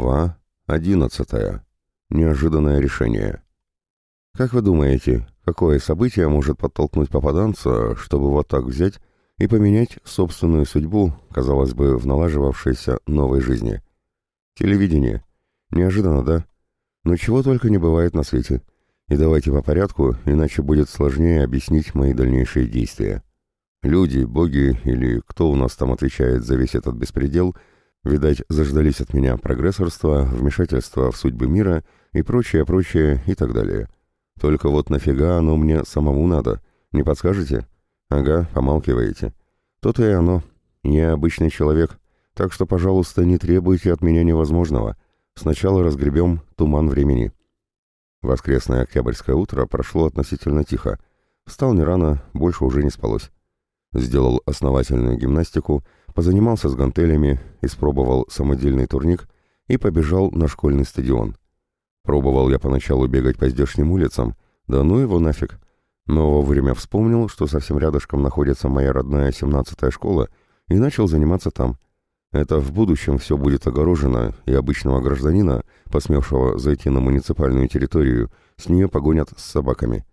Глава одиннадцатая. Неожиданное решение. Как вы думаете, какое событие может подтолкнуть попаданца, чтобы вот так взять и поменять собственную судьбу, казалось бы, в налаживавшейся новой жизни? Телевидение. Неожиданно, да? Но чего только не бывает на свете. И давайте по порядку, иначе будет сложнее объяснить мои дальнейшие действия. Люди, боги или кто у нас там отвечает за весь этот беспредел – Видать, заждались от меня прогрессорства, вмешательства в судьбы мира и прочее, прочее и так далее. Только вот нафига оно мне самому надо? Не подскажете? Ага, помалкиваете. То-то и оно. Я обычный человек, так что, пожалуйста, не требуйте от меня невозможного. Сначала разгребем туман времени. Воскресное октябрьское утро прошло относительно тихо. Встал не рано, больше уже не спалось. Сделал основательную гимнастику — позанимался с гантелями, испробовал самодельный турник и побежал на школьный стадион. Пробовал я поначалу бегать по здешним улицам, да ну его нафиг. Но вовремя вспомнил, что совсем рядышком находится моя родная 17-я школа, и начал заниматься там. Это в будущем все будет огорожено, и обычного гражданина, посмевшего зайти на муниципальную территорию, с нее погонят с собаками.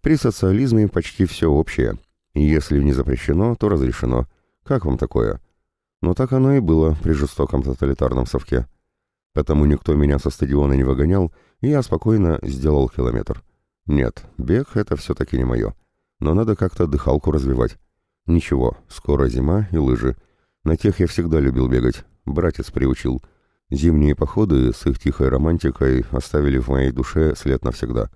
При социализме почти все общее, если не запрещено, то разрешено – как вам такое? Но так оно и было при жестоком тоталитарном совке. Потому никто меня со стадиона не выгонял, и я спокойно сделал километр. Нет, бег — это все-таки не мое. Но надо как-то дыхалку развивать. Ничего, скоро зима и лыжи. На тех я всегда любил бегать. Братец приучил. Зимние походы с их тихой романтикой оставили в моей душе след навсегда.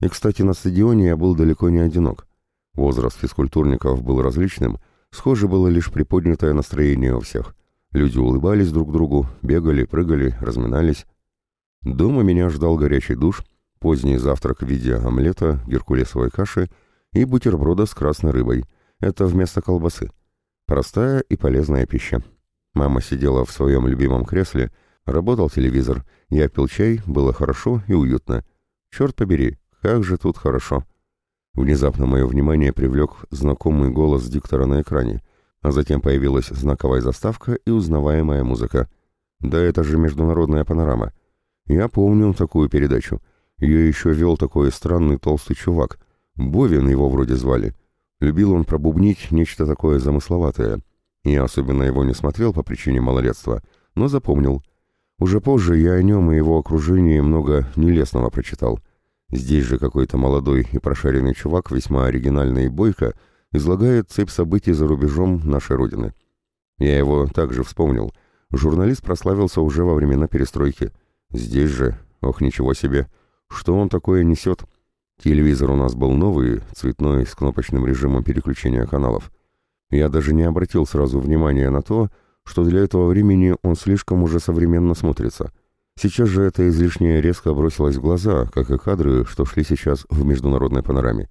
И, кстати, на стадионе я был далеко не одинок. Возраст физкультурников был различным — Схоже было лишь приподнятое настроение у всех. Люди улыбались друг другу, бегали, прыгали, разминались. Дома меня ждал горячий душ, поздний завтрак в виде омлета, геркулесовой каши и бутерброда с красной рыбой. Это вместо колбасы. Простая и полезная пища. Мама сидела в своем любимом кресле, работал телевизор, я пил чай, было хорошо и уютно. Черт побери, как же тут хорошо. Внезапно мое внимание привлек знакомый голос диктора на экране, а затем появилась знаковая заставка и узнаваемая музыка. Да это же международная панорама. Я помню такую передачу. Ее еще вел такой странный толстый чувак. Бовин его вроде звали. Любил он пробубнить нечто такое замысловатое. Я особенно его не смотрел по причине малолетства, но запомнил. Уже позже я о нем и его окружении много нелестного прочитал. Здесь же какой-то молодой и прошаренный чувак, весьма оригинальный и бойко, излагает цепь событий за рубежом нашей Родины. Я его также вспомнил. Журналист прославился уже во времена перестройки. Здесь же, ох, ничего себе, что он такое несет? Телевизор у нас был новый, цветной, с кнопочным режимом переключения каналов. Я даже не обратил сразу внимания на то, что для этого времени он слишком уже современно смотрится — Сейчас же это излишнее резко бросилось в глаза, как и кадры, что шли сейчас в международной панораме.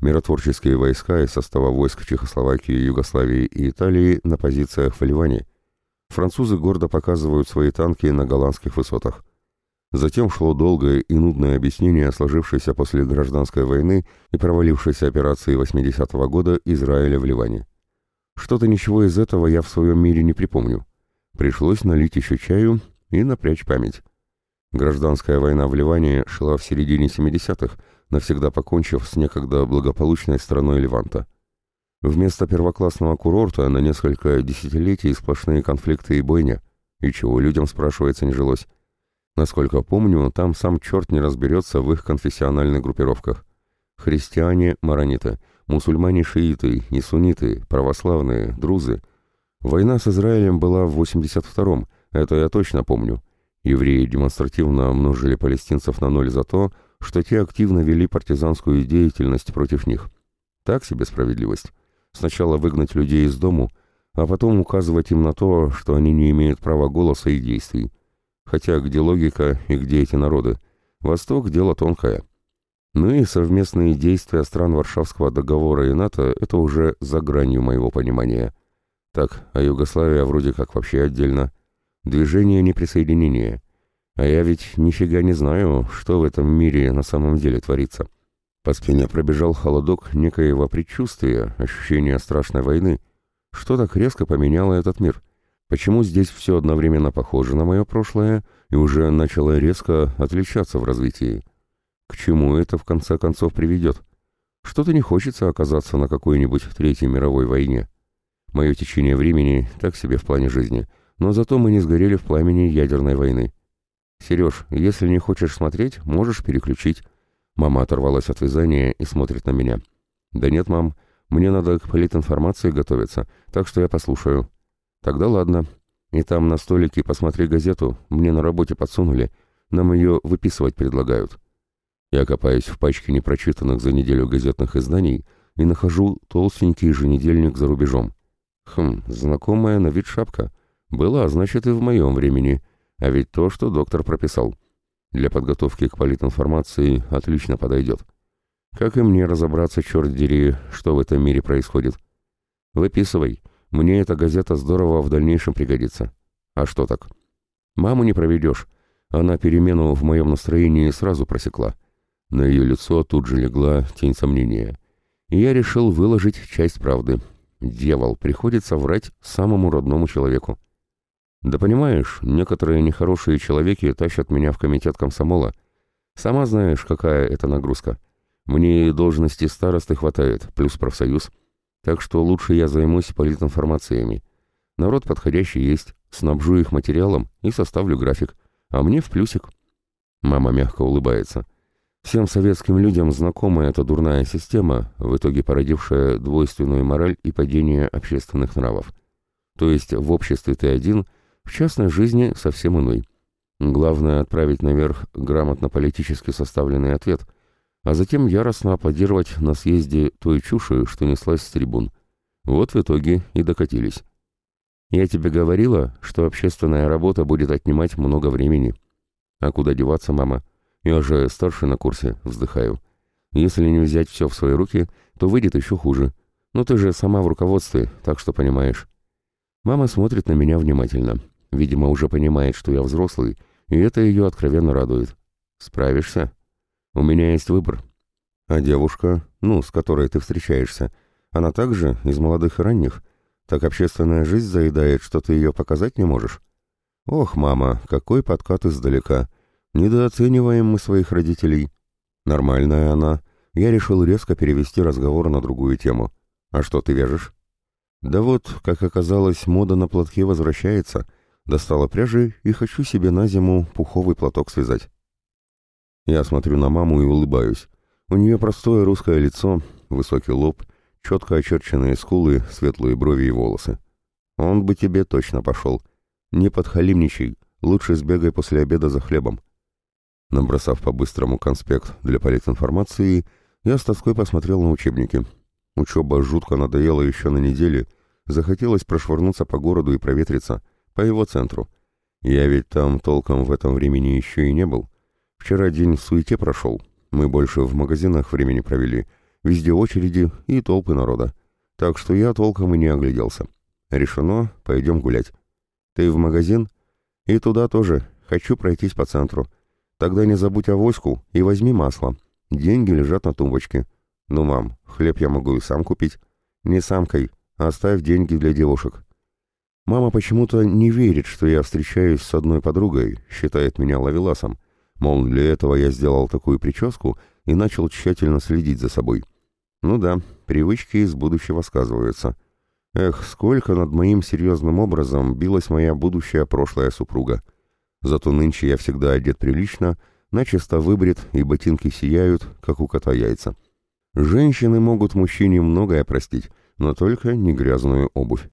Миротворческие войска из состава войск Чехословакии, Югославии и Италии на позициях в Ливане. Французы гордо показывают свои танки на голландских высотах. Затем шло долгое и нудное объяснение сложившейся после гражданской войны и провалившейся операции 80-го года Израиля в Ливане. Что-то ничего из этого я в своем мире не припомню. Пришлось налить еще чаю и напрячь память. Гражданская война в Ливане шла в середине 70-х, навсегда покончив с некогда благополучной страной Леванта. Вместо первоклассного курорта на несколько десятилетий сплошные конфликты и бойня. И чего людям, спрашивается, не жилось. Насколько помню, там сам черт не разберется в их конфессиональных группировках. Христиане – марониты, мусульмане – шииты и сунниты, православные, друзы. Война с Израилем была в 82-м, это я точно помню. Евреи демонстративно множили палестинцев на ноль за то, что те активно вели партизанскую деятельность против них. Так себе справедливость. Сначала выгнать людей из дому, а потом указывать им на то, что они не имеют права голоса и действий. Хотя где логика и где эти народы? Восток – дело тонкое. Ну и совместные действия стран Варшавского договора и НАТО – это уже за гранью моего понимания. Так, а Югославия вроде как вообще отдельно – Движение неприсоединения. А я ведь нифига не знаю, что в этом мире на самом деле творится. По спине пробежал холодок некоего предчувствия, ощущения страшной войны. Что так резко поменяло этот мир? Почему здесь все одновременно похоже на мое прошлое и уже начало резко отличаться в развитии? К чему это в конце концов приведет? Что-то не хочется оказаться на какой-нибудь Третьей мировой войне. Мое течение времени так себе в плане жизни, но зато мы не сгорели в пламени ядерной войны. «Сереж, если не хочешь смотреть, можешь переключить». Мама оторвалась от вязания и смотрит на меня. «Да нет, мам, мне надо к политинформации готовиться, так что я послушаю». «Тогда ладно. И там на столике посмотри газету, мне на работе подсунули. Нам ее выписывать предлагают». Я копаюсь в пачке непрочитанных за неделю газетных изданий и нахожу толстенький еженедельник за рубежом. Хм, знакомая на вид шапка. Была, значит, и в моем времени. А ведь то, что доктор прописал. Для подготовки к политинформации отлично подойдет. Как и мне разобраться, черт дери, что в этом мире происходит. Выписывай. Мне эта газета здорово в дальнейшем пригодится. А что так? Маму не проведешь. Она перемену в моем настроении сразу просекла. На ее лицо тут же легла тень сомнения. И я решил выложить часть правды. Дьявол, приходится врать самому родному человеку. Да понимаешь, некоторые нехорошие человеки тащат меня в комитет комсомола. Сама знаешь, какая это нагрузка. Мне и должности старосты хватает, плюс профсоюз. Так что лучше я займусь политинформациями. Народ подходящий есть, снабжу их материалом и составлю график. А мне в плюсик. Мама мягко улыбается. Всем советским людям знакома эта дурная система, в итоге породившая двойственную мораль и падение общественных нравов. То есть в обществе ты один, в частной жизни совсем иной. Главное отправить наверх грамотно политически составленный ответ, а затем яростно аплодировать на съезде той чуши, что неслась с трибун. Вот в итоге и докатились. Я тебе говорила, что общественная работа будет отнимать много времени. А куда деваться, мама? Я же старший на курсе, вздыхаю. Если не взять все в свои руки, то выйдет еще хуже. Но ты же сама в руководстве, так что понимаешь. Мама смотрит на меня внимательно. Видимо, уже понимает, что я взрослый, и это ее откровенно радует. Справишься? У меня есть выбор. А девушка, ну, с которой ты встречаешься, она также из молодых и ранних. Так общественная жизнь заедает, что ты ее показать не можешь. Ох, мама, какой подкат издалека. Недооцениваем мы своих родителей. Нормальная она. Я решил резко перевести разговор на другую тему. А что ты вяжешь? Да вот, как оказалось, мода на платки возвращается. Достала пряжи и хочу себе на зиму пуховый платок связать. Я смотрю на маму и улыбаюсь. У нее простое русское лицо, высокий лоб, четко очерченные скулы, светлые брови и волосы. Он бы тебе точно пошел. Не подхалимничай, лучше сбегай после обеда за хлебом. Набросав по-быстрому конспект для политинформации, я с тоской посмотрел на учебники. Учеба жутко надоела еще на неделе, захотелось прошвырнуться по городу и проветриться, по его центру. Я ведь там толком в этом времени еще и не был. Вчера день в суете прошел, мы больше в магазинах времени провели, везде очереди и толпы народа. Так что я толком и не огляделся. Решено, пойдем гулять. Ты в магазин? И туда тоже, хочу пройтись по центру. Тогда не забудь о воську и возьми масло. Деньги лежат на тумбочке. Ну, мам, хлеб я могу и сам купить. Не самкой, оставь деньги для девушек. Мама почему-то не верит, что я встречаюсь с одной подругой, считает меня ловеласом. Мол, для этого я сделал такую прическу и начал тщательно следить за собой. Ну да, привычки из будущего сказываются. Эх, сколько над моим серьезным образом билась моя будущая прошлая супруга. Зато нынче я всегда одет прилично, начисто выбрит и ботинки сияют, как у кота яйца. Женщины могут мужчине многое простить, но только не грязную обувь.